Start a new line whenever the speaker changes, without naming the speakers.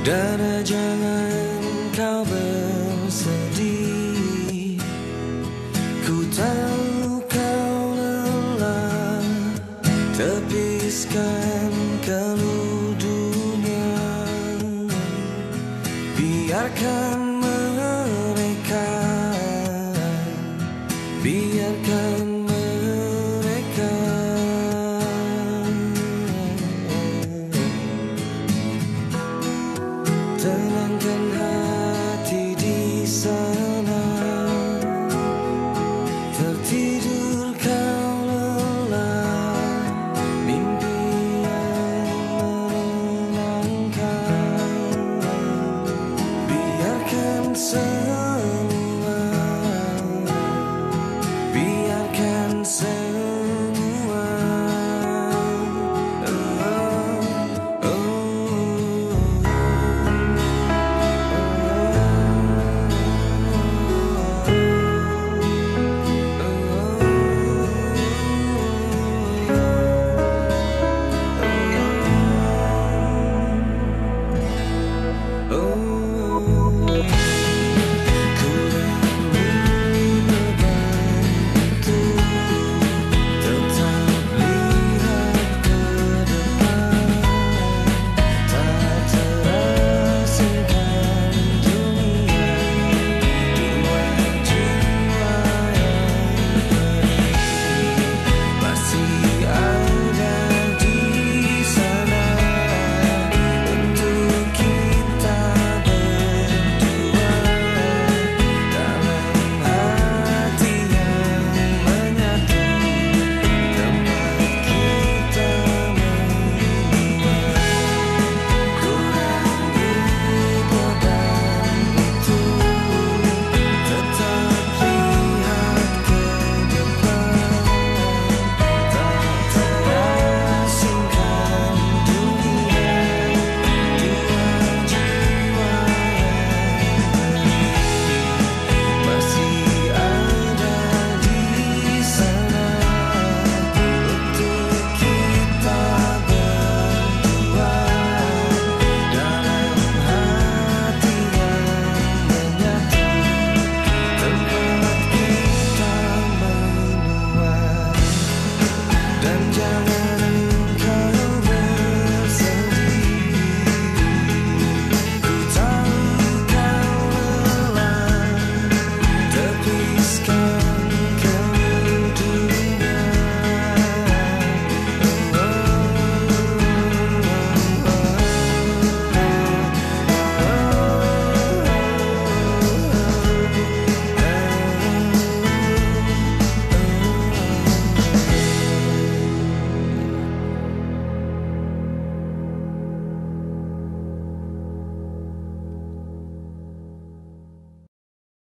Dada jangan kau bersedih. Ku tahu kau lelah Tepiskan keluh Biarkan dan hati di sana. Tertidur kau lelah. Mimpi yang menenangkan biarkan